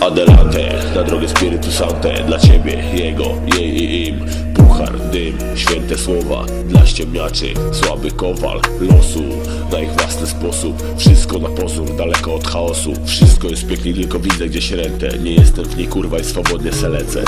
Adelante, na drogę Spiritu Sante Dla ciebie, jego, jej i im. Puchar, dym, święte słowa Dla ściemniaczy, słaby kowal Losu, na ich własny sposób Wszystko na pozór, daleko od chaosu. Wszystko jest pięknie, tylko widzę gdzieś rentę Nie jestem w niej kurwa i swobodnie se lecę.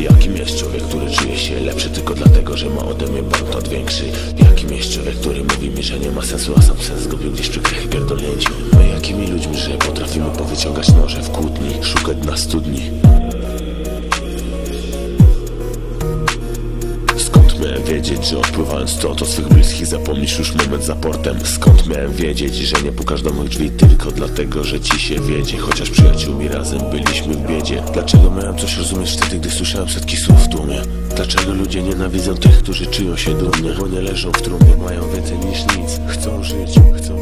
Jakim jest człowiek, który czuje się lepszy tylko dlatego, że ma ode mnie banknot większy? Jakim jest człowiek, który mówi mi, że nie ma sensu, a sam sens zgubił gdzieś przy krychy pierdolnięciu? My jakimi ludźmi, że potrafimy powyciągać noże w kłótni, szukać na studni? Wiedzieć, że odpływając to, to swych bliskich zapomnisz już moment za portem? Skąd miałem wiedzieć, że nie pukasz do moich drzwi tylko dlatego, że ci się wiedzie? Chociaż przyjaciółmi razem byliśmy w biedzie Dlaczego miałem coś rozumieć wtedy, gdy słyszałem setki słów w tłumie? Dlaczego ludzie nienawidzą tych, którzy czują się dumnie? Bo nie leżą w trumnie, mają więcej niż nic Chcą żyć, chcą